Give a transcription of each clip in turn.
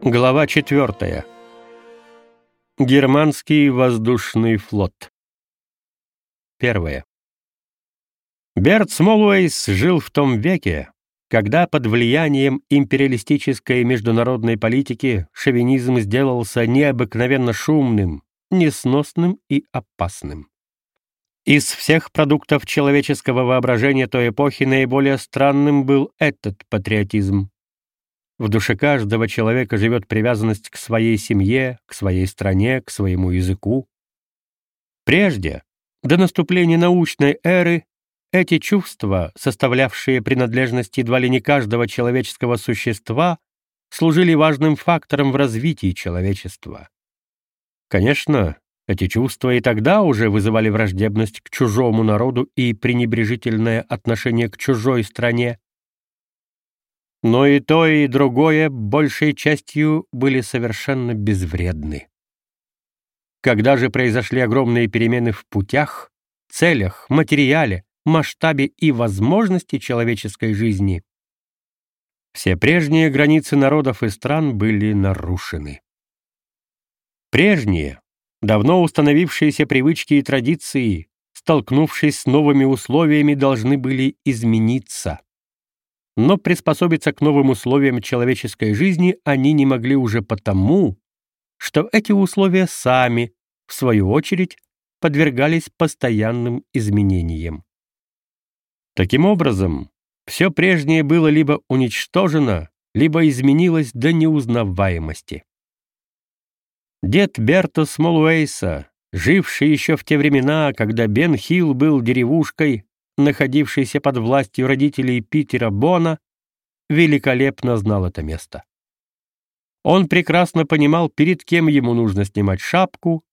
Глава 4. Германский воздушный флот. Первое. Берт Смолуэйс жил в том веке, когда под влиянием империалистической международной политики шовинизм сделался необыкновенно шумным, несносным и опасным. Из всех продуктов человеческого воображения той эпохи наиболее странным был этот патриотизм. В душе каждого человека живет привязанность к своей семье, к своей стране, к своему языку. Прежде, до наступления научной эры, эти чувства, составлявшие принадлежность едва ли не каждого человеческого существа, служили важным фактором в развитии человечества. Конечно, эти чувства и тогда уже вызывали враждебность к чужому народу и пренебрежительное отношение к чужой стране. Но и то, и другое большей частью были совершенно безвредны. Когда же произошли огромные перемены в путях, целях, материале, масштабе и возможности человеческой жизни, все прежние границы народов и стран были нарушены. Прежние, давно установившиеся привычки и традиции, столкнувшись с новыми условиями, должны были измениться но приспособиться к новым условиям человеческой жизни они не могли уже потому, что эти условия сами, в свою очередь, подвергались постоянным изменениям. Таким образом, все прежнее было либо уничтожено, либо изменилось до неузнаваемости. Дед Берто Смолуэйса, живший еще в те времена, когда Бен Хилл был деревушкой, находившийся под властью родителей Питера Бона, великолепно знал это место. Он прекрасно понимал, перед кем ему нужно снимать шапку,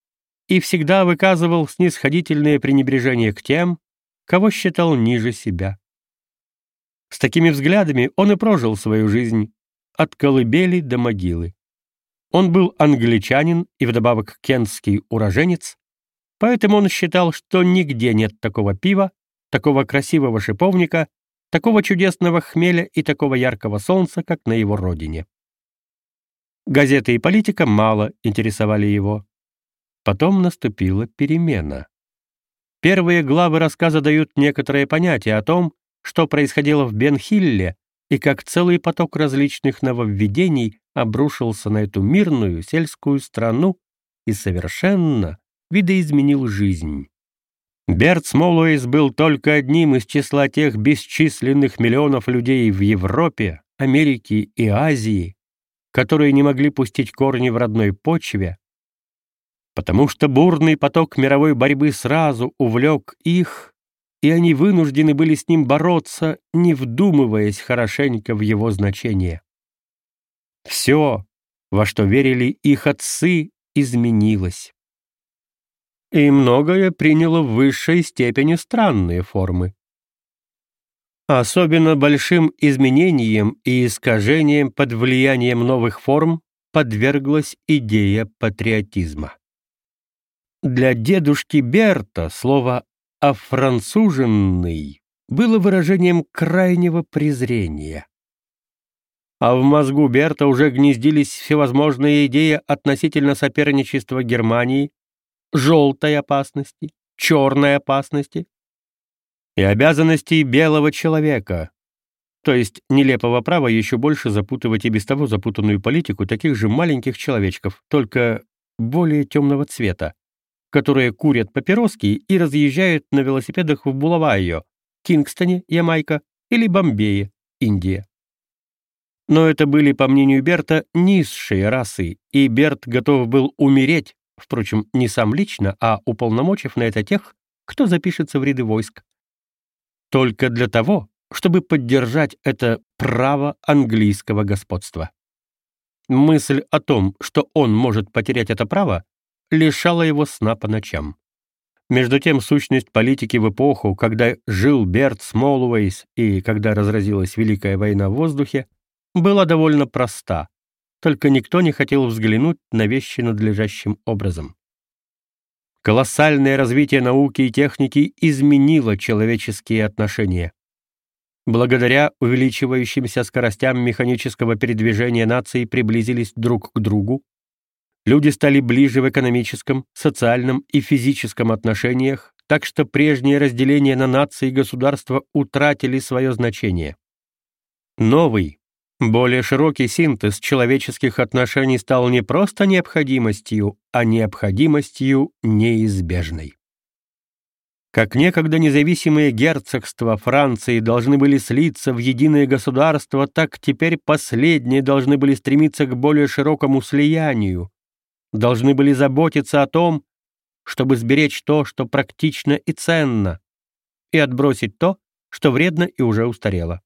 и всегда выказывал снисходительное пренебрежение к тем, кого считал ниже себя. С такими взглядами он и прожил свою жизнь, от колыбели до могилы. Он был англичанин и вдобавок кентский уроженец, поэтому он считал, что нигде нет такого пива, такого красивого шиповника, такого чудесного хмеля и такого яркого солнца, как на его родине. Газеты и политика мало интересовали его. Потом наступила перемена. Первые главы рассказа дают некоторое понятие о том, что происходило в Бенхилле и как целый поток различных нововведений обрушился на эту мирную сельскую страну и совершенно видоизменил жизнь. Берт Смолуэйс был только одним из числа тех бесчисленных миллионов людей в Европе, Америке и Азии, которые не могли пустить корни в родной почве, потому что бурный поток мировой борьбы сразу увлек их, и они вынуждены были с ним бороться, не вдумываясь хорошенько в его значение. Все, во что верили их отцы, изменилось и многое приняло в высшей степени странные формы. Особенно большим изменением и искажением под влиянием новых форм подверглась идея патриотизма. Для дедушки Берта слово «офранцуженный» было выражением крайнего презрения. А в мозгу Берта уже гнездились всевозможные идеи относительно соперничества Германии желтой опасности, черной опасности и обязанностей белого человека, то есть нелепого права еще больше запутывать и без того запутанную политику таких же маленьких человечков, только более темного цвета, которые курят папироски и разъезжают на велосипедах в Булавайо, Кингстоне, Ямайка или Бомбее, Индия. Но это были, по мнению Берта, низшие расы, и Берт готов был умереть, Впрочем, не сам лично, а уполномочив на это тех, кто запишется в ряды войск. Только для того, чтобы поддержать это право английского господства. Мысль о том, что он может потерять это право, лишала его сна по ночам. Между тем, сущность политики в эпоху, когда жил Берт Смолуэйс и когда разразилась Великая война в воздухе, была довольно проста только никто не хотел взглянуть на вещи надлежащим образом. Колоссальное развитие науки и техники изменило человеческие отношения. благодаря увеличивающимся скоростям механического передвижения нации приблизились друг к другу, люди стали ближе в экономическом, социальном и физическом отношениях, так что прежние разделения на нации и государства утратили свое значение. Новый, более широкий синтез человеческих отношений стал не просто необходимостью, а необходимостью неизбежной. Как некогда независимые герцогства Франции должны были слиться в единое государство, так теперь последние должны были стремиться к более широкому слиянию, должны были заботиться о том, чтобы сберечь то, что практично и ценно, и отбросить то, что вредно и уже устарело.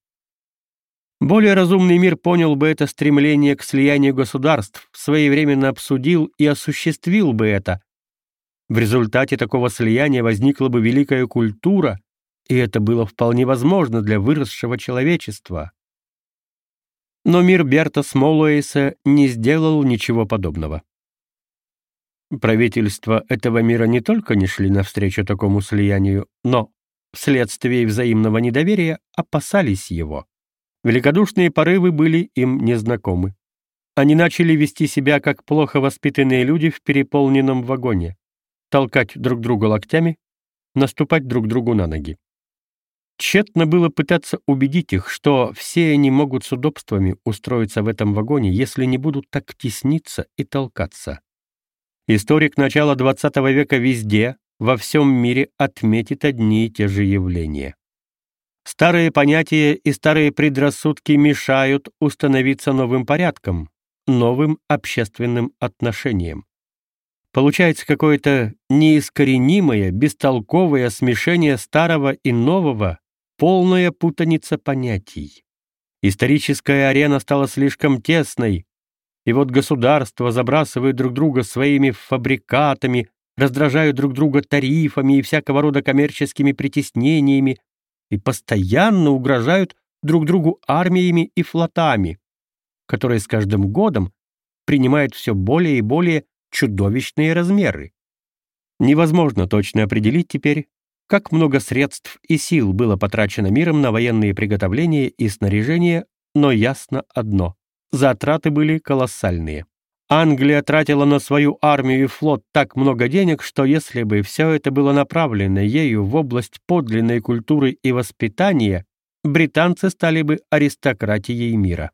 Более разумный мир понял бы это стремление к слиянию государств, своевременно обсудил и осуществил бы это, в результате такого слияния возникла бы великая культура, и это было вполне возможно для выросшего человечества. Но мир Берта Смолуэйса не сделал ничего подобного. Правительства этого мира не только не шли навстречу такому слиянию, но, вследствие взаимного недоверия, опасались его. Великодушные порывы были им незнакомы. Они начали вести себя как плохо воспитанные люди в переполненном вагоне толкать друг друга локтями, наступать друг другу на ноги. Тщетно было пытаться убедить их, что все они могут с удобствами устроиться в этом вагоне, если не будут так тесниться и толкаться. Историк начала XX века везде, во всем мире отметит одни и те же явления. Старые понятия и старые предрассудки мешают установиться новым порядком, новым общественным отношениям. Получается какое-то неискоренимое, бестолковое смешение старого и нового, полная путаница понятий. Историческая арена стала слишком тесной, и вот государства забрасывают друг друга своими фабрикатами, раздражают друг друга тарифами и всякого рода коммерческими притеснениями и постоянно угрожают друг другу армиями и флотами, которые с каждым годом принимают все более и более чудовищные размеры. Невозможно точно определить теперь, как много средств и сил было потрачено миром на военные приготовления и снаряжение, но ясно одно — затраты были колоссальные. Англия тратила на свою армию и флот так много денег, что если бы все это было направлено ею в область подлинной культуры и воспитания, британцы стали бы аристократией мира.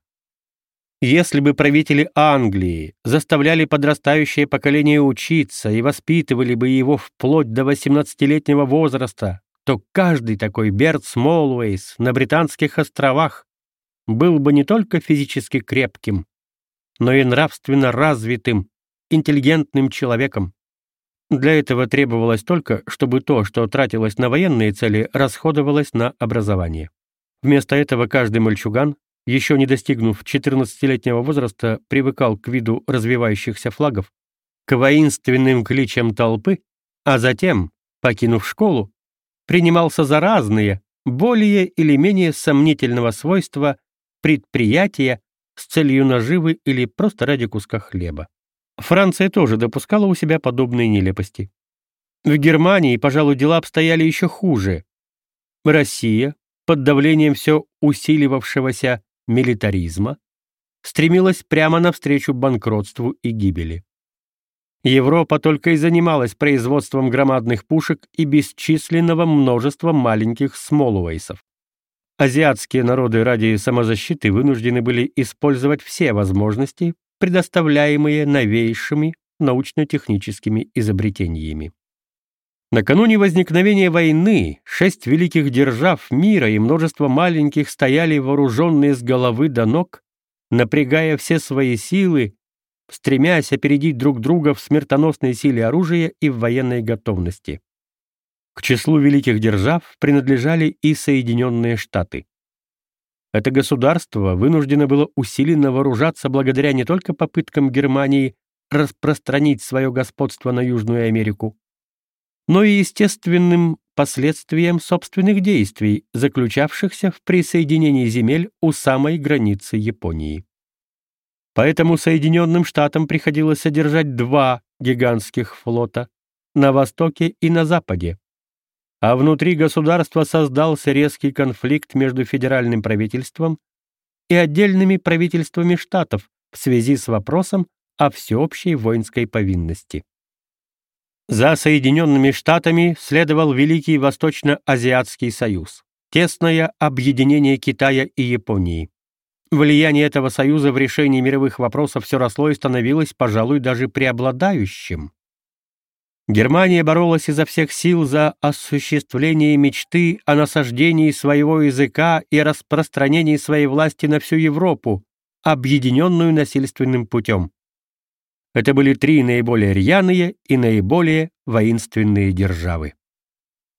Если бы правители Англии заставляли подрастающее поколение учиться и воспитывали бы его вплоть до 18-летнего возраста, то каждый такой Берт Смолуэйс на Британских островах был бы не только физически крепким, но и нравственно развитым, интеллигентным человеком. Для этого требовалось только, чтобы то, что тратилось на военные цели, расходовалось на образование. Вместо этого каждый мальчуган еще не достигнув 14-летнего возраста, привыкал к виду развивающихся флагов, к воинственным кличам толпы, а затем, покинув школу, принимался за разные, более или менее сомнительного свойства предприятия с целью наживы или просто ради куска хлеба. Франция тоже допускала у себя подобные нелепости. В Германии, пожалуй, дела обстояли еще хуже. Россия, под давлением все усиливавшегося милитаризма, стремилась прямо навстречу банкротству и гибели. Европа только и занималась производством громадных пушек и бесчисленного множества маленьких смолуэйсов. Азиатские народы ради самозащиты вынуждены были использовать все возможности, предоставляемые новейшими научно-техническими изобретениями. Накануне возникновения войны шесть великих держав мира и множество маленьких стояли вооруженные с головы до ног, напрягая все свои силы, стремясь опередить друг друга в смертоносной силе оружия и в военной готовности. К числу великих держав принадлежали и Соединенные Штаты. Это государство вынуждено было усиленно вооружаться благодаря не только попыткам Германии распространить свое господство на Южную Америку, но и естественным последствием собственных действий, заключавшихся в присоединении земель у самой границы Японии. Поэтому Соединенным Штатам приходилось содержать два гигантских флота на востоке и на западе, а внутри государства создался резкий конфликт между федеральным правительством и отдельными правительствами штатов в связи с вопросом о всеобщей воинской повинности. За Соединенными Штатами следовал Великий Восточно-Азиатский союз, тесное объединение Китая и Японии. Влияние этого союза в решении мировых вопросов все росло и становилось, пожалуй, даже преобладающим. Германия боролась изо всех сил за осуществление мечты о насаждении своего языка и распространении своей власти на всю Европу, объединенную насильственным путем. Это были три наиболее рьяные и наиболее воинственные державы.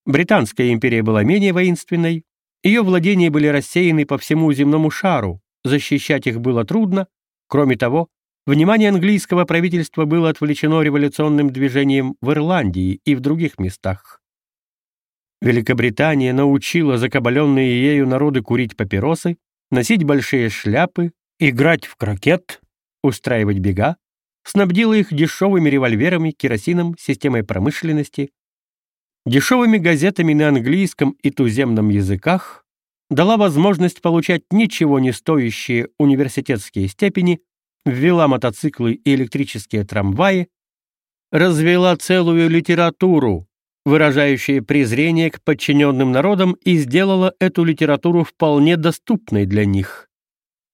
Британская империя была менее воинственной, ее владения были рассеяны по всему земному шару, защищать их было трудно, кроме того, Внимание английского правительства было отвлечено революционным движением в Ирландии и в других местах. Великобритания научила закабаленные ею народы курить папиросы, носить большие шляпы, играть в крокет, устраивать бега, снабдила их дешевыми револьверами, керосином, системой промышленности, дешевыми газетами на английском и туземном языках, дала возможность получать ничего не стоящие университетские степени ввела мотоциклы и электрические трамваи, развела целую литературу, выражающую презрение к подчиненным народам, и сделала эту литературу вполне доступной для них.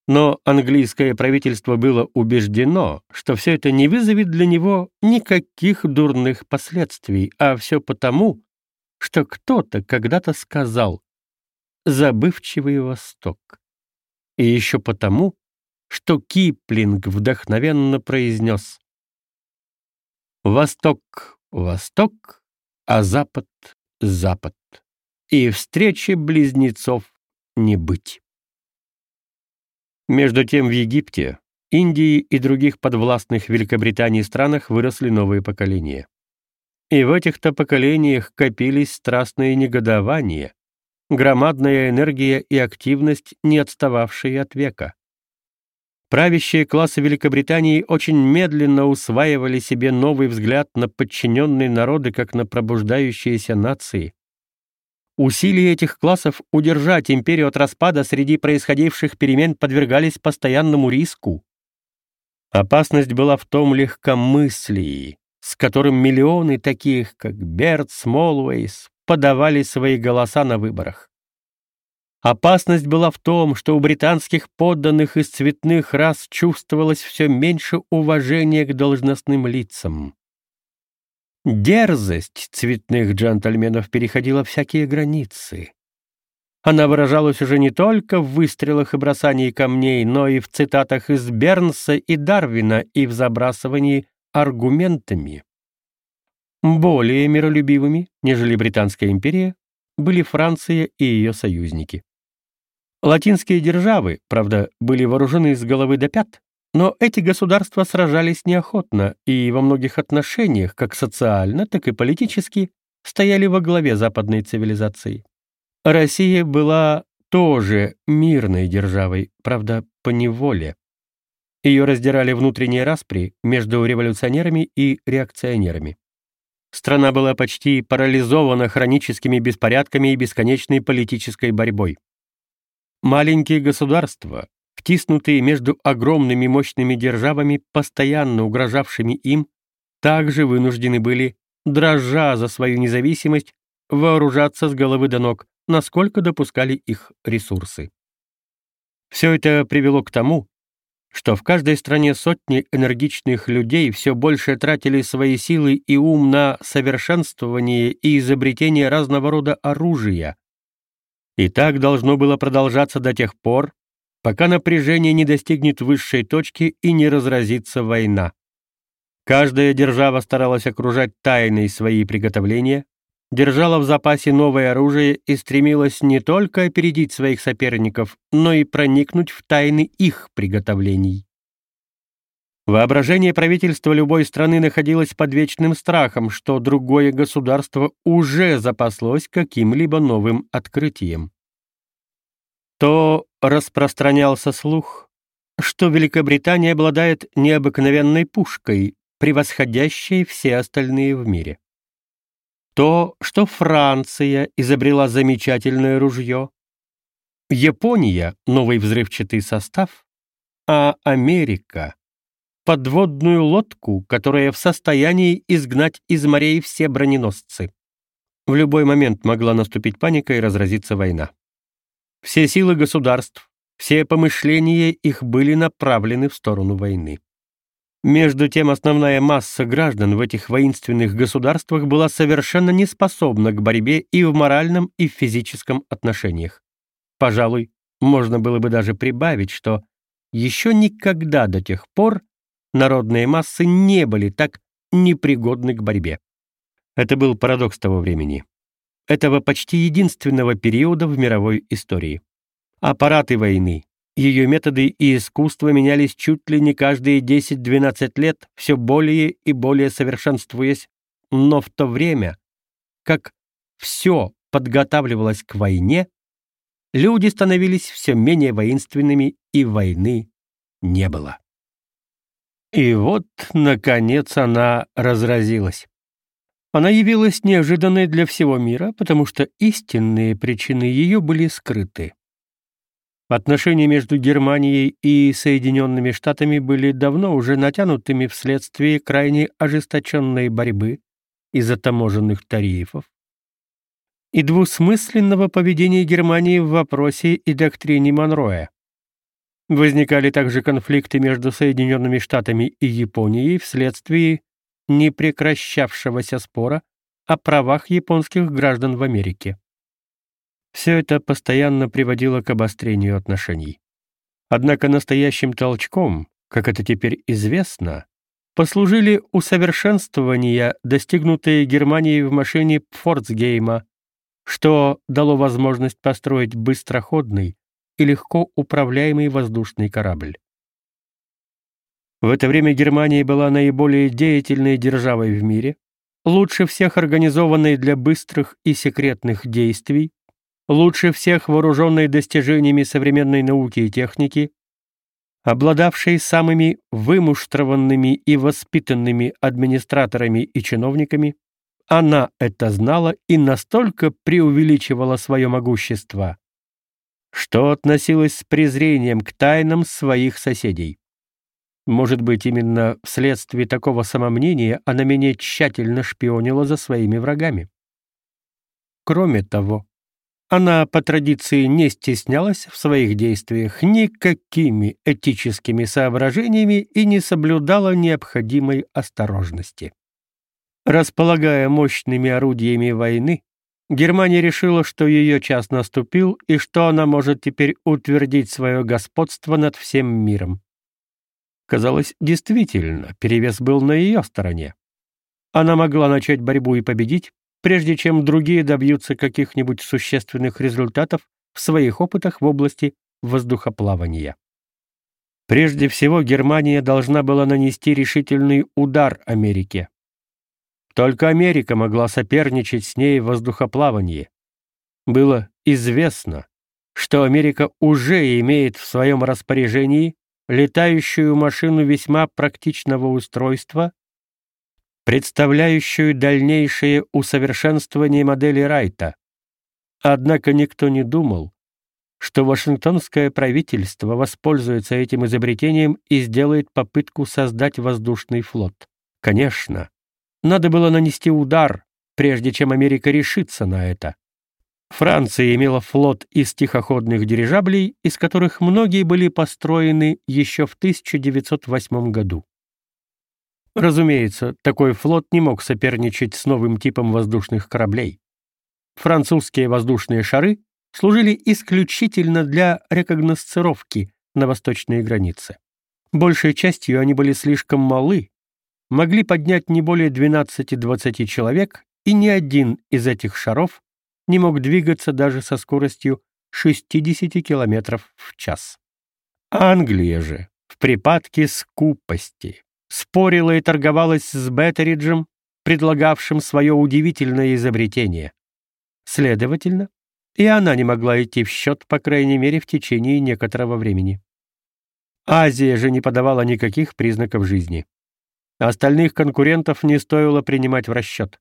Но английское правительство было убеждено, что все это не вызовет для него никаких дурных последствий, а все потому, что кто-то когда-то сказал «забывчивый Восток». И еще потому, что Киплинг вдохновенно произнес «Восток, Восток, а Запад, Запад, и встречи близнецов не быть». Между тем в Египте, Индии и других подвластных Великобритании странах выросли новые поколения. И в этих-то поколениях копились страстные негодования, громадная энергия и активность, не отстававшие от века. Правящие классы Великобритании очень медленно усваивали себе новый взгляд на подчиненные народы как на пробуждающиеся нации. Усилия этих классов удержать империю от распада среди происходивших перемен подвергались постоянному риску. Опасность была в том легкомыслии, с которым миллионы таких, как Берт Смолуэйс, подавали свои голоса на выборах. Опасность была в том, что у британских подданных из цветных рас чувствовалось все меньше уважения к должностным лицам. Дерзость цветных джентльменов переходила всякие границы. Она выражалась уже не только в выстрелах и бросании камней, но и в цитатах из Бернса и Дарвина и в забрасывании аргументами. Более миролюбивыми, нежели Британская империя, были Франция и ее союзники. Латинские державы, правда, были вооружены с головы до пят, но эти государства сражались неохотно и во многих отношениях, как социально, так и политически, стояли во главе западной цивилизации. Россия была тоже мирной державой, правда, по неволе. Ее раздирали внутренние распри между революционерами и реакционерами. Страна была почти парализована хроническими беспорядками и бесконечной политической борьбой. Маленькие государства, втиснутые между огромными мощными державами, постоянно угрожавшими им, также вынуждены были, дрожа за свою независимость, вооружаться с головы до ног, насколько допускали их ресурсы. Все это привело к тому, что в каждой стране сотни энергичных людей все больше тратили свои силы и ум на совершенствование и изобретение разного рода оружия, и так должно было продолжаться до тех пор, пока напряжение не достигнет высшей точки и не разразится война. Каждая держава старалась окружать тайной свои приготовления, держала в запасе новое оружие и стремилась не только опередить своих соперников, но и проникнуть в тайны их приготовлений. Воображение правительства любой страны находилось под вечным страхом, что другое государство уже запаслось каким-либо новым открытием. То распространялся слух, что Великобритания обладает необыкновенной пушкой, превосходящей все остальные в мире. То, что Франция изобрела замечательное ружье, Япония — новый взрывчатый состав, а Америка — подводную лодку, которая в состоянии изгнать из морей все броненосцы. В любой момент могла наступить паника и разразиться война. Все силы государств, все помышления их были направлены в сторону войны. Между тем основная масса граждан в этих воинственных государствах была совершенно неспособна к борьбе и в моральном, и в физическом отношениях. Пожалуй, можно было бы даже прибавить, что еще никогда до тех пор народные массы не были так непригодны к борьбе. Это был парадокс того времени. Этого почти единственного периода в мировой истории. Аппараты войны, ее методы и искусство менялись чуть ли не каждые 10-12 лет, все более и более совершенствуясь, но в то время, как все подготавливалось к войне, люди становились все менее воинственными, и войны не было. И вот, наконец, она разразилась. Она явилась неожиданной для всего мира, потому что истинные причины ее были скрыты. Отношения между Германией и Соединенными Штатами были давно уже натянутыми вследствие крайне ожесточенной борьбы из-за таможенных тарифов и двусмысленного поведения Германии в вопросе и доктрине Монроя. Возникали также конфликты между Соединенными Штатами и Японией вследствие непрекращавшегося спора о правах японских граждан в Америке. Все это постоянно приводило к обострению отношений. Однако настоящим толчком, как это теперь известно, послужили усовершенствования, достигнутые Германией в машине Пфорцгейма, что дало возможность построить быстроходный и легко управляемый воздушный корабль. В это время Германия была наиболее деятельной державой в мире, лучше всех организованной для быстрых и секретных действий, лучше всех вооруженной достижениями современной науки и техники, обладавшей самыми вымуштрованными и воспитанными администраторами и чиновниками, она это знала и настолько преувеличивала свое могущество, что относилась с презрением к тайнам своих соседей. Может быть, именно вследствие такого самомнения она менее тщательно шпионила за своими врагами. Кроме того, она по традиции не стеснялась в своих действиях никакими этическими соображениями и не соблюдала необходимой осторожности. Располагая мощными орудиями войны, Германия решила, что ее час наступил и что она может теперь утвердить свое господство над всем миром. Казалось, действительно, перевес был на ее стороне. Она могла начать борьбу и победить, прежде чем другие добьются каких-нибудь существенных результатов в своих опытах в области воздухоплавания. Прежде всего, Германия должна была нанести решительный удар Америке. Только Америка могла соперничать с ней в воздухоплавании. Было известно, что Америка уже имеет в своем распоряжении летающую машину весьма практичного устройства, представляющую дальнейшее усовершенствование модели Райта. Однако никто не думал, что Вашингтонское правительство воспользуется этим изобретением и сделает попытку создать воздушный флот. Конечно, надо было нанести удар, прежде чем Америка решится на это. Франция имела флот из тихоходных дирижаблей, из которых многие были построены еще в 1908 году. Разумеется, такой флот не мог соперничать с новым типом воздушных кораблей. Французские воздушные шары служили исключительно для рекогносцировки на восточной границе. Большей частью они были слишком малы, могли поднять не более 12-20 человек, и ни один из этих шаров не мог двигаться даже со скоростью 60 км в час. Англия же в припадке скупости спорила и торговалась с Беттериджем, предлагавшим свое удивительное изобретение. Следовательно, и она не могла идти в счет, по крайней мере, в течение некоторого времени. Азия же не подавала никаких признаков жизни. Остальных конкурентов не стоило принимать в расчет.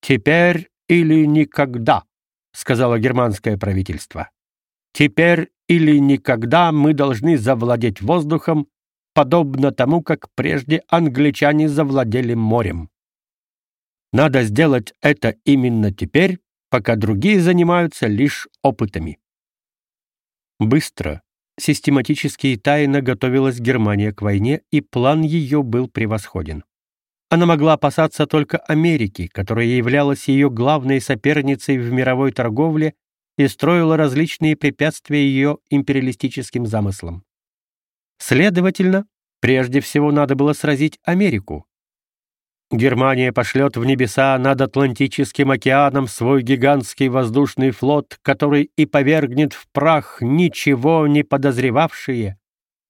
«Теперь или никогда», — сказало германское правительство. «Теперь или никогда мы должны завладеть воздухом, подобно тому, как прежде англичане завладели морем. Надо сделать это именно теперь, пока другие занимаются лишь опытами». Быстро, систематически и тайно готовилась Германия к войне, и план ее был превосходен. Она могла опасаться только Америки, которая являлась ее главной соперницей в мировой торговле и строила различные препятствия ее империалистическим замыслам. Следовательно, прежде всего надо было сразить Америку. Германия пошлет в небеса над Атлантическим океаном свой гигантский воздушный флот, который и повергнет в прах ничего не подозревавшие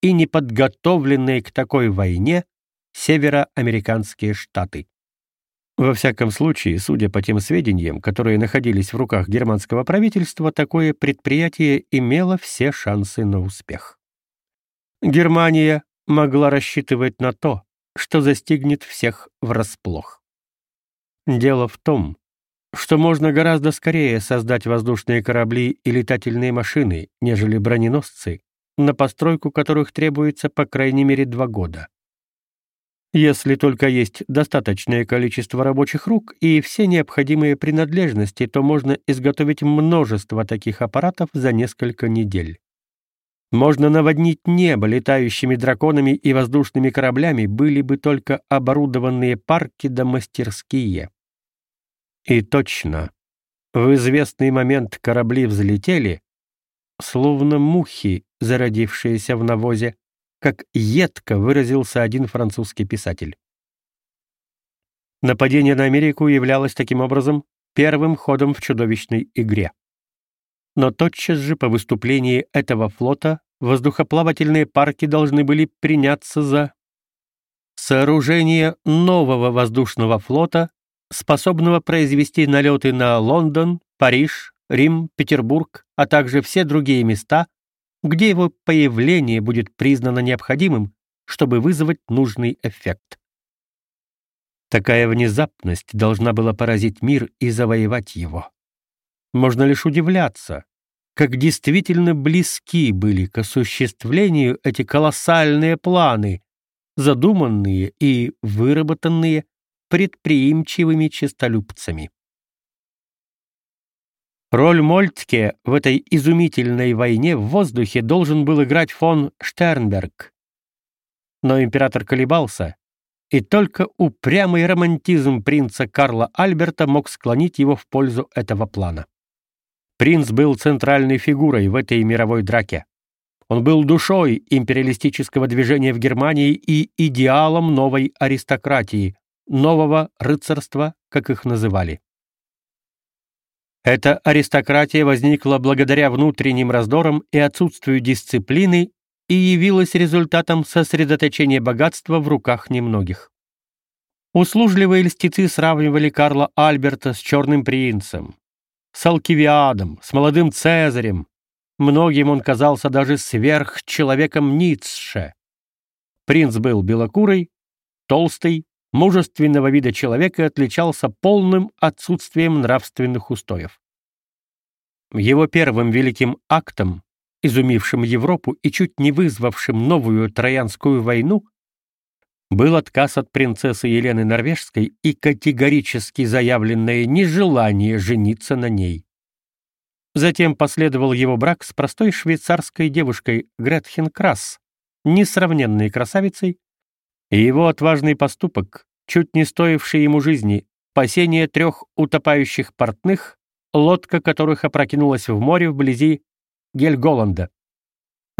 и не подготовленные к такой войне североамериканские штаты. Во всяком случае, судя по тем сведениям, которые находились в руках германского правительства, такое предприятие имело все шансы на успех. Германия могла рассчитывать на то, что застигнет всех врасплох. Дело в том, что можно гораздо скорее создать воздушные корабли и летательные машины, нежели броненосцы, на постройку которых требуется по крайней мере два года если только есть достаточное количество рабочих рук и все необходимые принадлежности, то можно изготовить множество таких аппаратов за несколько недель. Можно наводнить небо летающими драконами и воздушными кораблями, были бы только оборудованные парки да мастерские. И точно, в известный момент корабли взлетели, словно мухи, зародившиеся в навозе, как едко выразился один французский писатель. Нападение на Америку являлось таким образом первым ходом в чудовищной игре. Но тотчас же по выступлении этого флота воздухоплавательные парки должны были приняться за сооружение нового воздушного флота, способного произвести налеты на Лондон, Париж, Рим, Петербург, а также все другие места, где его появление будет признано необходимым, чтобы вызвать нужный эффект. Такая внезапность должна была поразить мир и завоевать его. Можно лишь удивляться, как действительно близки были к осуществлению эти колоссальные планы, задуманные и выработанные предприимчивыми честолюбцами. Роль Мольтке в этой изумительной войне в воздухе должен был играть фон Штернберг. Но император колебался, и только упрямый романтизм принца Карла Альберта мог склонить его в пользу этого плана. Принц был центральной фигурой в этой мировой драке. Он был душой империалистического движения в Германии и идеалом новой аристократии, нового рыцарства, как их называли. Эта аристократия возникла благодаря внутренним раздорам и отсутствию дисциплины и явилась результатом сосредоточения богатства в руках немногих. Услужливые льстецы сравнивали Карла Альберта с черным принцем, с Алкивиадом, с молодым Цезарем. Многим он казался даже сверхчеловеком Ницше. Принц был белокурый, толстый, мужественного вида человека отличался полным отсутствием нравственных устоев. Его первым великим актом, изумившим Европу и чуть не вызвавшим новую Троянскую войну, был отказ от принцессы Елены Норвежской и категорически заявленное нежелание жениться на ней. Затем последовал его брак с простой швейцарской девушкой Гретхен Красс, несравненной красавицей, и его отважный поступок, чуть не стоивший ему жизни, спасение трех утопающих портных, лодка которых опрокинулась в море вблизи Гельголанда.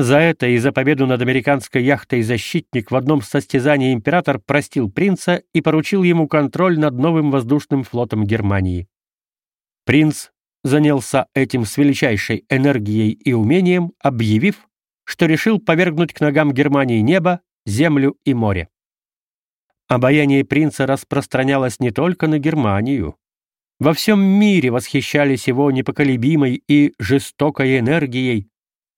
За это и за победу над американской яхтой «Защитник» в одном состязании император простил принца и поручил ему контроль над новым воздушным флотом Германии. Принц занялся этим с величайшей энергией и умением, объявив, что решил повергнуть к ногам Германии небо, землю и море. Обаяние принца распространялось не только на Германию. Во всем мире восхищались его непоколебимой и жестокой энергией,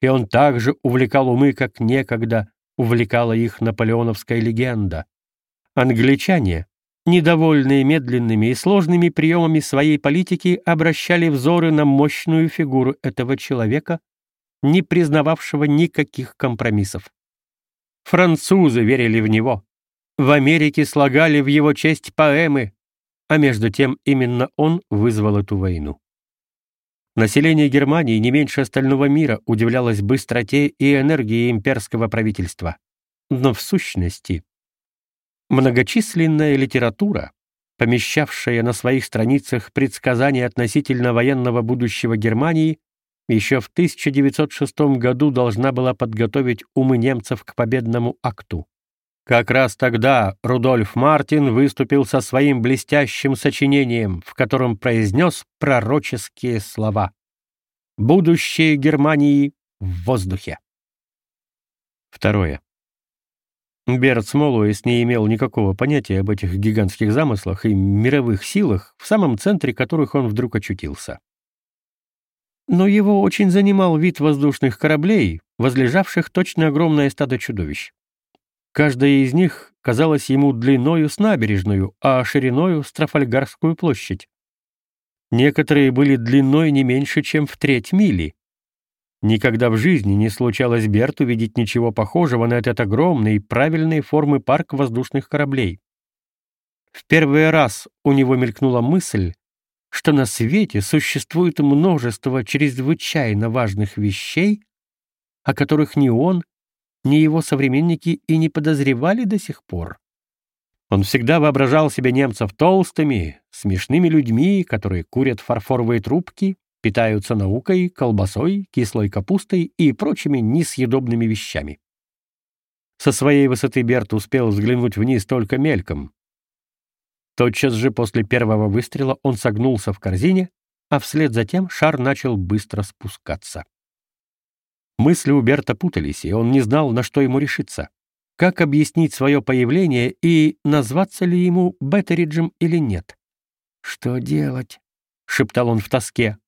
и он также увлекал умы, как некогда увлекала их наполеоновская легенда. Англичане, недовольные медленными и сложными приемами своей политики, обращали взоры на мощную фигуру этого человека, не признававшего никаких компромиссов. Французы верили в него. В Америке слагали в его честь поэмы, а между тем именно он вызвал эту войну. Население Германии не меньше остального мира удивлялось быстроте и энергии имперского правительства. Но в сущности, многочисленная литература, помещавшая на своих страницах предсказания относительно военного будущего Германии, еще в 1906 году должна была подготовить умы немцев к победному акту. Как раз тогда Рудольф Мартин выступил со своим блестящим сочинением, в котором произнес пророческие слова. «Будущее Германии в воздухе». Второе. Берт Смолуэс не имел никакого понятия об этих гигантских замыслах и мировых силах, в самом центре которых он вдруг очутился. Но его очень занимал вид воздушных кораблей, возлежавших точно огромное стадо чудовищ. Каждая из них казалась ему длиною с набережную, а шириною с Трафальгарскую площадь. Некоторые были длиной не меньше, чем в треть мили. Никогда в жизни не случалось Берту видеть ничего похожего на этот огромный, правильной формы парк воздушных кораблей. В первый раз у него мелькнула мысль, что на свете существует множество чрезвычайно важных вещей, о которых ни он, ни его современники и не подозревали до сих пор. Он всегда воображал себя немцев толстыми, смешными людьми, которые курят фарфоровые трубки, питаются наукой, колбасой, кислой капустой и прочими несъедобными вещами. Со своей высоты Берт успел взглянуть вниз только мельком. Тотчас же после первого выстрела он согнулся в корзине, а вслед за тем шар начал быстро спускаться. Мысли у Берта путались, и он не знал, на что ему решиться. Как объяснить свое появление и назваться ли ему Беттериджем или нет? «Что делать?» — шептал он в тоске.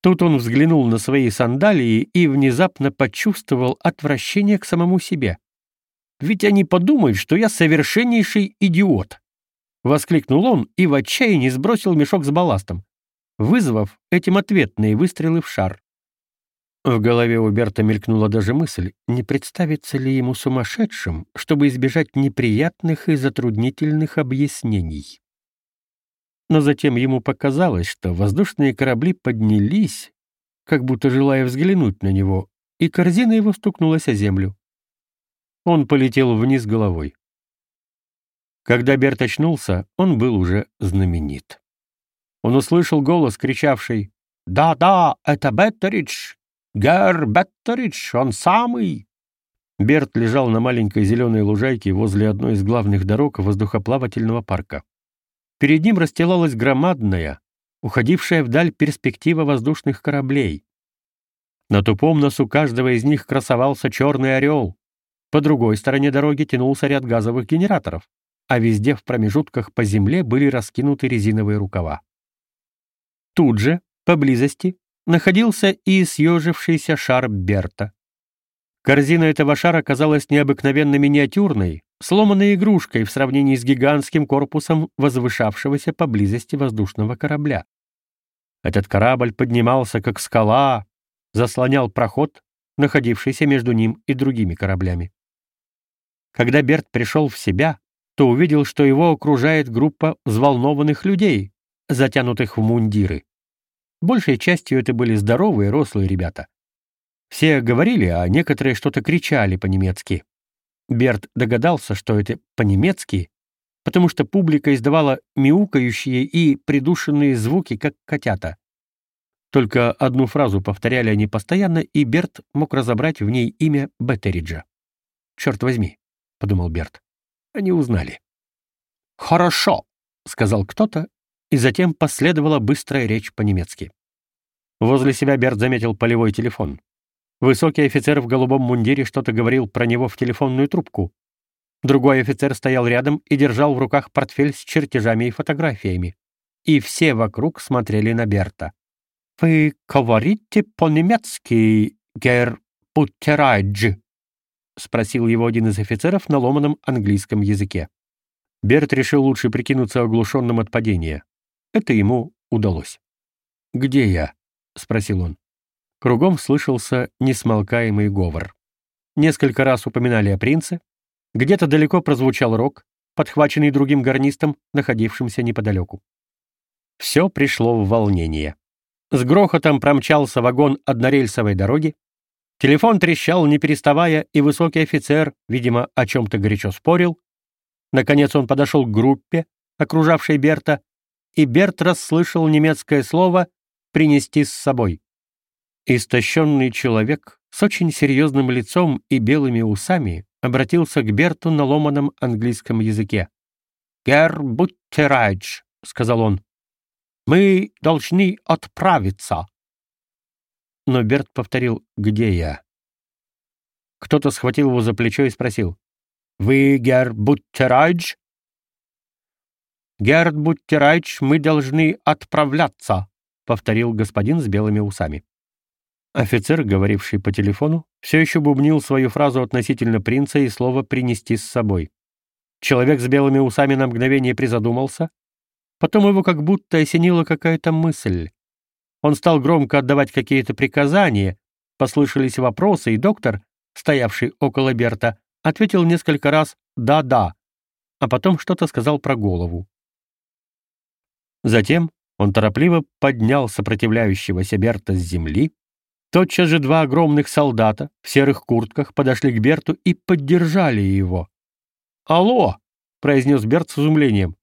Тут он взглянул на свои сандалии и внезапно почувствовал отвращение к самому себе. «Ведь они подумают, что я совершеннейший идиот!» — воскликнул он и в отчаянии сбросил мешок с балластом, вызвав этим ответные выстрелы в шар. В голове у Берта мелькнула даже мысль, не представится ли ему сумасшедшим, чтобы избежать неприятных и затруднительных объяснений. Но затем ему показалось, что воздушные корабли поднялись, как будто желая взглянуть на него, и корзина его стукнулась о землю. Он полетел вниз головой. Когда Берт очнулся, он был уже знаменит. Он услышал голос, кричавший «Да-да, это Беттеридж! Гер Беттеридж, он самый!» Берт лежал на маленькой зеленой лужайке возле одной из главных дорог воздухоплавательного парка. Перед ним расстилалась громадная, уходившая вдаль перспектива воздушных кораблей. На тупом носу каждого из них красовался черный орел. По другой стороне дороги тянулся ряд газовых генераторов, а везде в промежутках по земле были раскинуты резиновые рукава. Тут же, поблизости, находился и съежившийся шар Берта. Корзина этого шара казалась необыкновенно миниатюрной, сломанной игрушкой в сравнении с гигантским корпусом возвышавшегося поблизости воздушного корабля. Этот корабль поднимался как скала, заслонял проход, находившийся между ним и другими кораблями. Когда Берт пришел в себя, то увидел, что его окружает группа взволнованных людей, затянутых в мундиры. Большей частью это были здоровые, рослые ребята. Все говорили, а некоторые что-то кричали по-немецки. Берт догадался, что это по-немецки, потому что публика издавала мяукающие и придушенные звуки, как котята. Только одну фразу повторяли они постоянно, и Берт мог разобрать в ней имя Беттериджа. «Черт возьми», — подумал Берт, — «они узнали». «Хорошо», — сказал кто-то, и затем последовала быстрая речь по-немецки. Возле себя Берт заметил полевой телефон. Высокий офицер в голубом мундире что-то говорил про него в телефонную трубку. Другой офицер стоял рядом и держал в руках портфель с чертежами и фотографиями. И все вокруг смотрели на Берта. «Вы говорите по-немецки, гер Путтерайдж?» — спросил его один из офицеров на ломаном английском языке. Берт решил лучше прикинуться оглушенным от падения. Это ему удалось. «Где я?» — спросил он. Кругом слышался несмолкаемый говор. Несколько раз упоминали о принце. Где-то далеко прозвучал рог, подхваченный другим гарнистом, находившимся неподалеку. Все пришло в волнение. С грохотом промчался вагон однорельсовой дороги. Телефон трещал, не переставая, и высокий офицер, видимо, о чем-то горячо спорил. Наконец он подошел к группе, окружавшей Берта, и Берт расслышал немецкое слово «принести с собой». Истощенный человек с очень серьезным лицом и белыми усами обратился к Берту на ломаном английском языке. «Герр Буттерайдж», — сказал он, — «мы должны отправиться». Но Берт повторил «Где я?». Кто-то схватил его за плечо и спросил «Вы герр Буттерайдж?» «Герр Буттерайдж, мы должны отправляться», — повторил господин с белыми усами. Офицер, говоривший по телефону, все еще бубнил свою фразу относительно принца и слово «принести с собой». Человек с белыми усами на мгновение призадумался, потом его как будто осенила какая-то мысль. Он стал громко отдавать какие-то приказания, послышались вопросы, и доктор, стоявший около Берта, ответил несколько раз «да-да», а потом что-то сказал про голову. Затем он торопливо поднял сопротивляющегося Берта с земли, Тотчас же два огромных солдата в серых куртках подошли к Берту и поддержали его. «Алло!» — произнес Берт с изумлением.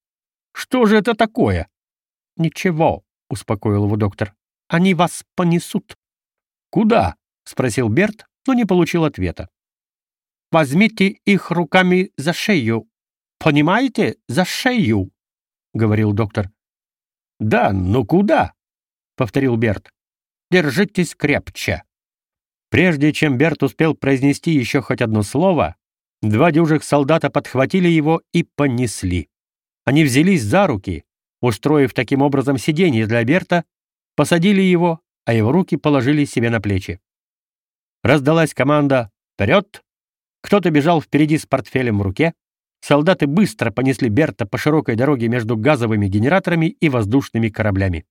«Что же это такое?» «Ничего», — успокоил его доктор. «Они вас понесут». «Куда?» — спросил Берт, но не получил ответа. «Возьмите их руками за шею. Понимаете? За шею», — говорил доктор. «Да, но куда?» — повторил Берт. Держитесь крепче!» Прежде чем Берт успел произнести еще хоть одно слово, два дюжих солдата подхватили его и понесли. Они взялись за руки, устроив таким образом сиденье для Берта, посадили его, а его руки положили себе на плечи. Раздалась команда «Вперед!». Кто-то бежал впереди с портфелем в руке. Солдаты быстро понесли Берта по широкой дороге между газовыми генераторами и воздушными кораблями.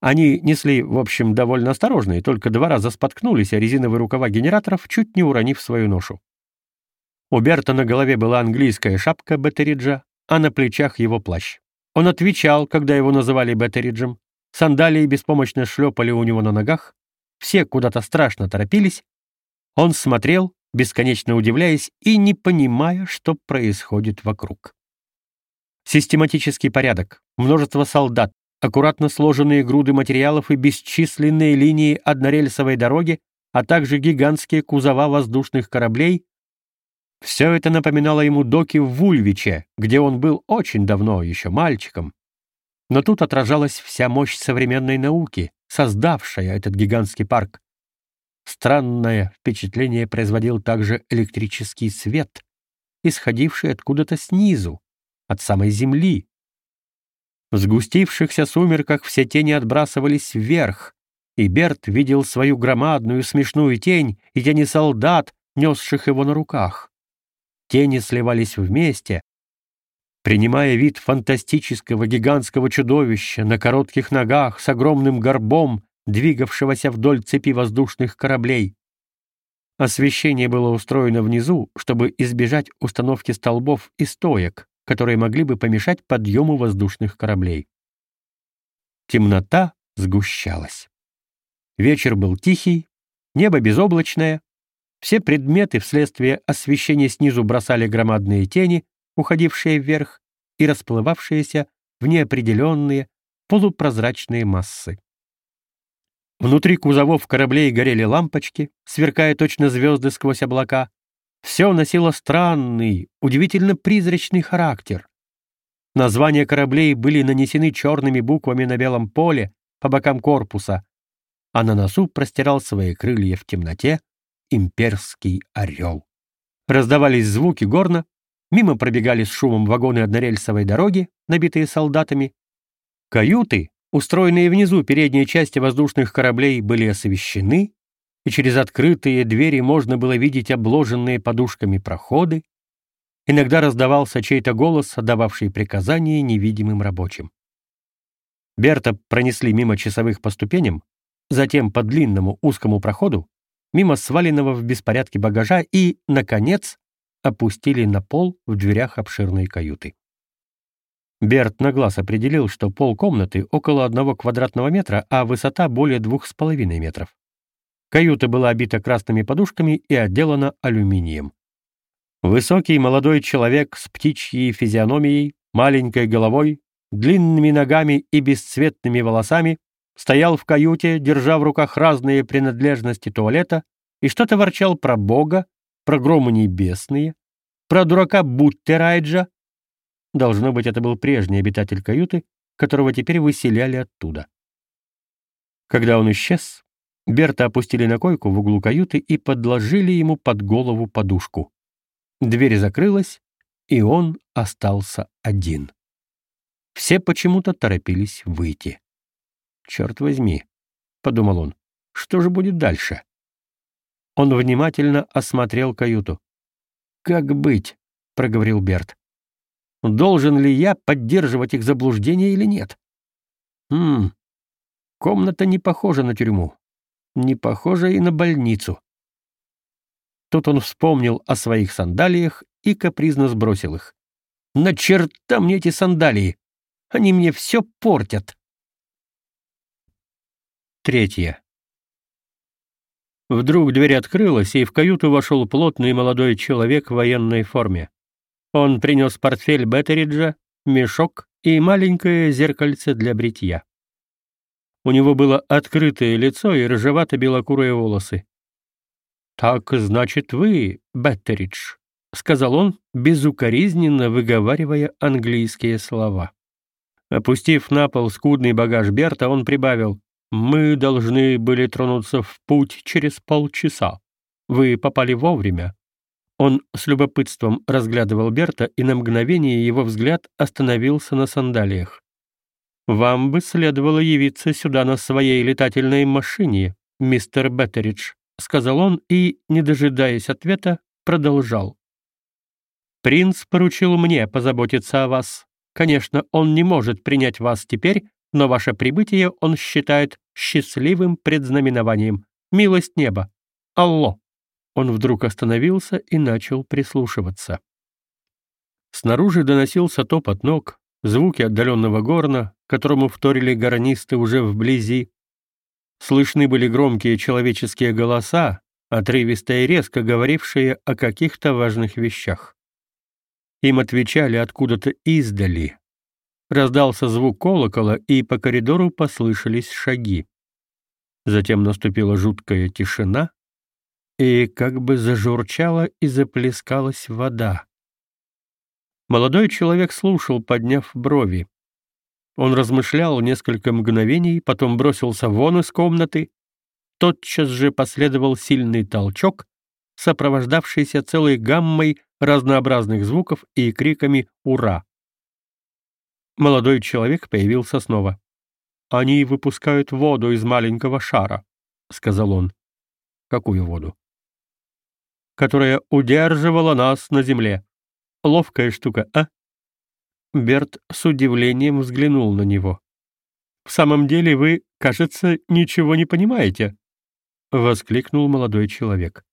Они несли, в общем, довольно осторожно, и только два раза споткнулись о резиновые рукава генераторов, чуть не уронив свою ношу. У Берта на голове была английская шапка Беттериджа, а на плечах его плащ. Он отвечал, когда его называли Беттериджем. Сандалии беспомощно шлепали у него на ногах. Все куда-то страшно торопились. Он смотрел, бесконечно удивляясь и не понимая, что происходит вокруг. Систематический порядок, множество солдат, аккуратно сложенные груды материалов и бесчисленные линии однорельсовой дороги, а также гигантские кузова воздушных кораблей, все это напоминало ему доки в Вульвиче, где он был очень давно, еще мальчиком. Но тут отражалась вся мощь современной науки, создавшая этот гигантский парк. Странное впечатление производил также электрический свет, исходивший откуда-то снизу, от самой земли, в сгустившихся сумерках все тени отбрасывались вверх, и Берт видел свою громадную смешную тень и тени солдат, несших его на руках. Тени сливались вместе, принимая вид фантастического гигантского чудовища на коротких ногах с огромным горбом, двигавшегося вдоль цепи воздушных кораблей. Освещение было устроено внизу, чтобы избежать установки столбов и стоек которые могли бы помешать подъему воздушных кораблей. Темнота сгущалась. Вечер был тихий, небо безоблачное, все предметы вследствие освещения снизу бросали громадные тени, уходившие вверх и расплывавшиеся в неопределенные полупрозрачные массы. Внутри кузовов кораблей горели лампочки, сверкая точно звезды сквозь облака, все носило странный, удивительно призрачный характер. Названия кораблей были нанесены черными буквами на белом поле по бокам корпуса, а на носу простирал свои крылья в темноте имперский орел. Раздавались звуки горна, мимо пробегали с шумом вагоны однорельсовой дороги, набитые солдатами. Каюты, устроенные внизу передней части воздушных кораблей, были освещены, и через открытые двери можно было видеть обложенные подушками проходы. Иногда раздавался чей-то голос, дававший приказания невидимым рабочим. Берта пронесли мимо часовых по ступеням, затем по длинному узкому проходу, мимо сваленного в беспорядке багажа и, наконец, опустили на пол в дверях обширной каюты. Берт на глаз определил, что пол комнаты около одного квадратного метра, а высота более двух с половиной метров. Каюта была обита красными подушками и отделана алюминием. Высокий молодой человек с птичьей физиономией, маленькой головой, длинными ногами и бесцветными волосами стоял в каюте, держа в руках разные принадлежности туалета, и что-то ворчал про Бога, про громы небесные, про дурака Буттерайджа. Должно быть, это был прежний обитатель каюты, которого теперь выселяли оттуда. Когда он исчез, Берта опустили на койку в углу каюты и подложили ему под голову подушку. Дверь закрылась, и он остался один. Все почему-то торопились выйти. «Черт возьми», — подумал он, — «что же будет дальше?» Он внимательно осмотрел каюту. «Как быть?» — проговорил Берт. «Должен ли я поддерживать их заблуждение или нет?» «Хм, комната не похожа на тюрьму, не похожа и на больницу». Тут он вспомнил о своих сандалиях и капризно сбросил их. «На черта мне эти сандалии! Они мне все портят!» Третье. Вдруг дверь открылась, и в каюту вошел плотный молодой человек в военной форме. Он принес портфель Беттериджа, мешок и маленькое зеркальце для бритья. У него было открытое лицо и рыжевато-белокурые волосы. «Так, значит, вы, Беттеридж», — сказал он, безукоризненно выговаривая английские слова. Опустив на пол скудный багаж Берта, он прибавил мы должны были тронуться в путь через полчаса. Вы попали вовремя. Он с любопытством разглядывал Берта, и на мгновение его взгляд остановился на сандалиях. «Вам бы следовало явиться сюда на своей летательной машине, мистер Беттеридж», сказал он и, не дожидаясь ответа, продолжал. «Принц поручил мне позаботиться о вас. Конечно, он не может принять вас теперь, но ваше прибытие он считает счастливым предзнаменованием. Милость неба. Алло!» Он вдруг остановился и начал прислушиваться. Снаружи доносился топот ног, звуки отдаленного горна, которому вторили гарнисты уже вблизи. Слышны были громкие человеческие голоса, отрывисто и резко говорившие о каких-то важных вещах. Им отвечали откуда-то издали, Раздался звук колокола, и по коридору послышались шаги. Затем наступила жуткая тишина, и как бы зажурчала и заплескалась вода. Молодой человек слушал, подняв брови. Он размышлял несколько мгновений, потом бросился вон из комнаты. Тотчас же последовал сильный толчок, сопровождавшийся целой гаммой разнообразных звуков и криками «Ура!». Молодой человек появился снова. «Они выпускают воду из маленького шара», — сказал он. «Какую воду?» «Которая удерживала нас на земле. Ловкая штука, а?» Берт с удивлением взглянул на него. «В самом деле вы, кажется, ничего не понимаете», — воскликнул молодой человек.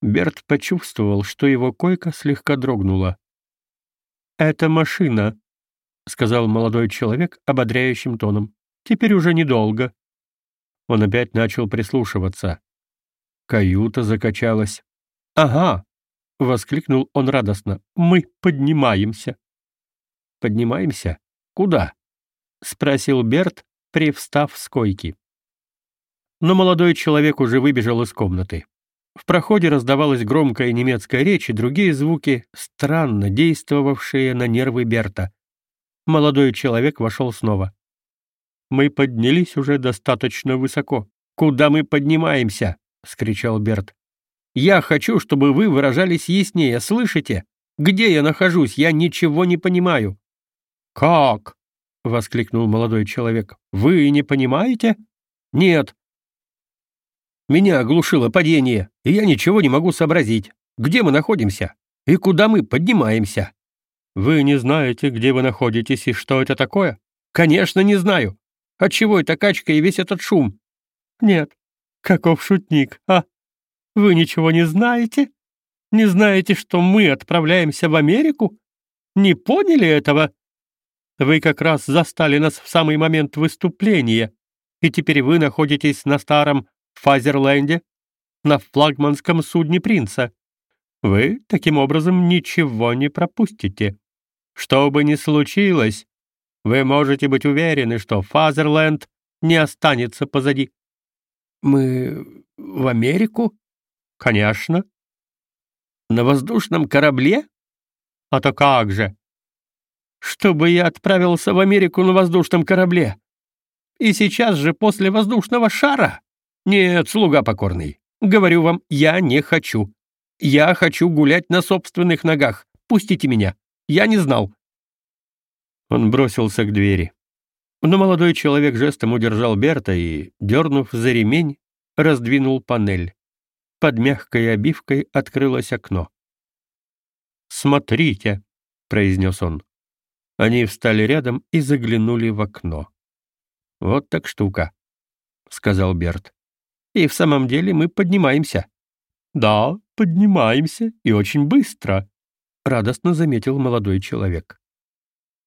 Берт почувствовал, что его койка слегка дрогнула. «Это машина», — сказал молодой человек ободряющим тоном. «Теперь уже недолго». Он опять начал прислушиваться. Каюта закачалась. «Ага!» — воскликнул он радостно. «Мы поднимаемся». «Поднимаемся? Куда?» — спросил Берт, привстав с койки. Но молодой человек уже выбежал из комнаты. В проходе раздавалась громкая немецкая речь и другие звуки, странно действовавшие на нервы Берта. Молодой человек вошел снова. «Мы поднялись уже достаточно высоко. Куда мы поднимаемся?» — скричал Берт. «Я хочу, чтобы вы выражались яснее, слышите? Где я нахожусь? Я ничего не понимаю». «Как?» — воскликнул молодой человек. «Вы не понимаете?» «Нет». «Меня оглушило падение, и я ничего не могу сообразить. Где мы находимся? И куда мы поднимаемся? Вы не знаете, где вы находитесь и что это такое? Конечно, не знаю. Отчего эта качка и весь этот шум? Нет. Каков шутник, а? Вы ничего не знаете? Не знаете, что мы отправляемся в Америку? Не поняли этого? Вы как раз застали нас в самый момент выступления, и теперь вы находитесь на старом Фазерленде, на флагманском судне принца. Вы, таким образом, ничего не пропустите. Что бы ни случилось, вы можете быть уверены, что Фазерленд не останется позади. Мы в Америку? Конечно. На воздушном корабле? А то как же? Чтобы я отправился в Америку на воздушном корабле. И сейчас же после воздушного шара? Нет, слуга покорный. Говорю вам, я не хочу. Я хочу гулять на собственных ногах. Пустите меня. Я не знал. Он бросился к двери. Но молодой человек жестом удержал Берта и, дернув за ремень, раздвинул панель. Под мягкой обивкой открылось окно. «Смотрите», — произнес он. Они встали рядом и заглянули в окно. «Вот так штука», — сказал Берт. «И в самом деле мы поднимаемся». «Да, поднимаемся, и очень быстро», — радостно заметил молодой человек.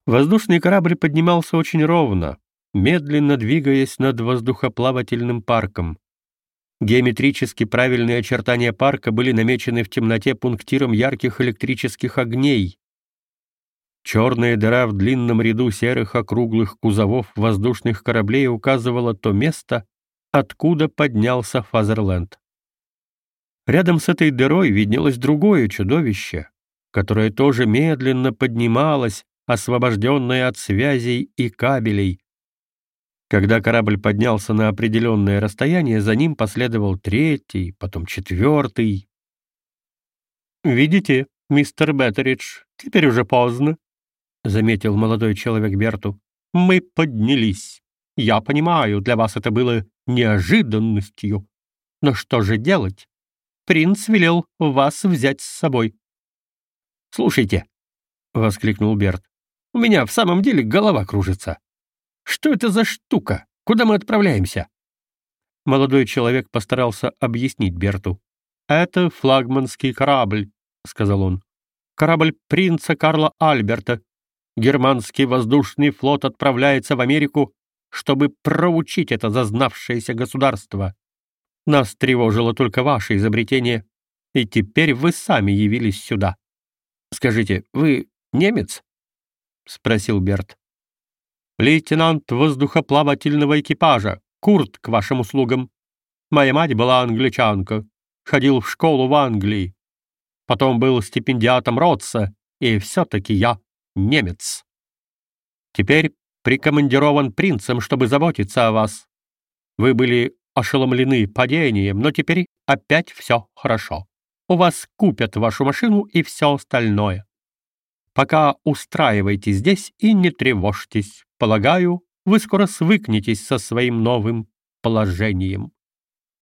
Воздушный корабль поднимался очень ровно, медленно двигаясь над воздухоплавательным парком. Геометрически правильные очертания парка были намечены в темноте пунктиром ярких электрических огней. Черная дыра в длинном ряду серых округлых кузовов воздушных кораблей указывала то место, откуда поднялся Фазерленд. Рядом с этой дырой виднелось другое чудовище, которое тоже медленно поднималось, освобожденное от связей и кабелей. Когда корабль поднялся на определенное расстояние, за ним последовал третий, потом четвертый. «Видите, мистер Беттеридж, теперь уже поздно», — заметил молодой человек Берту. «Мы поднялись. Я понимаю, для вас это было неожиданностью. Но что же делать? Принц велел вас взять с собой». «Слушайте», — воскликнул Берт, — «у меня в самом деле голова кружится. Что это за штука? Куда мы отправляемся?» Молодой человек постарался объяснить Берту. «Это флагманский корабль», — сказал он. «Корабль принца Карла Альберта. Германский воздушный флот отправляется в Америку, чтобы проучить это зазнавшееся государство. Нас тревожило только ваше изобретение, и теперь вы сами явились сюда. Скажите, вы немец?» — спросил Берт лейтенант воздухоплавательного экипажа, Курт к вашим услугам. Моя мать была англичанка, ходил в школу в Англии. Потом был стипендиатом Ротса, и все-таки я немец. Теперь прикомандирован принцем, чтобы заботиться о вас. Вы были ошеломлены падением, но теперь опять все хорошо. У вас купят вашу машину и все остальное. Пока устраивайтесь здесь и не тревожьтесь. Полагаю, вы скоро свыкнетесь со своим новым положением.